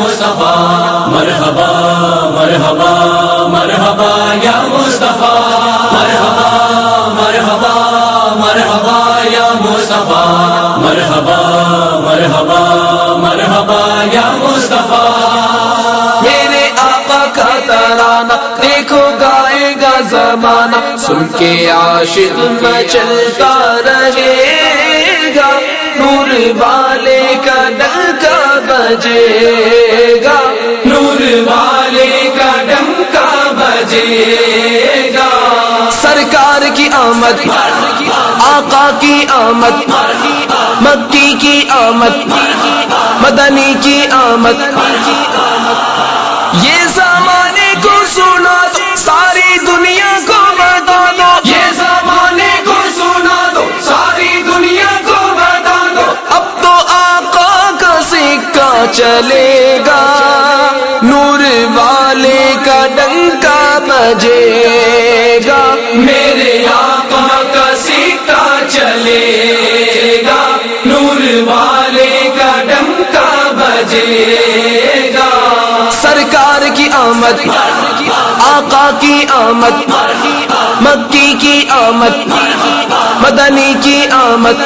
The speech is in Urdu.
مصطفیٰ، مرحبا مرحبا مرحبا یا مصطفیٰ، مرحبا مرحبا مرحبا یا مصطفیٰ، مرحبا مرحبا مرحبا یا مصطفیٰ۔ میرے آقا کا ترانہ دیکھو گائے گا زمانہ، سن کے عاشق میں چلتا رہے گا، نور والے کا ڈنکا بجے۔ بجے گا۔ سرکار کی آمد آقا کی آمد مکی کی آمد مدنی کی آمد۔ یہ زمانے کو سنا دو ساری دنیا کو بتا دو۔ یہ زمانے کو سنا دو ساری دنیا کو بتا دو۔ اب تو آقا کا سکہ چلے گا۔ کا ڈنکا بجے گا۔ میرے آقا کا سکہ چلے گا۔ نور والے کا ڈنکا بجے گا۔ سرکار کی آمد آقا کی آمد مکی کی آمد مدنی کی آمد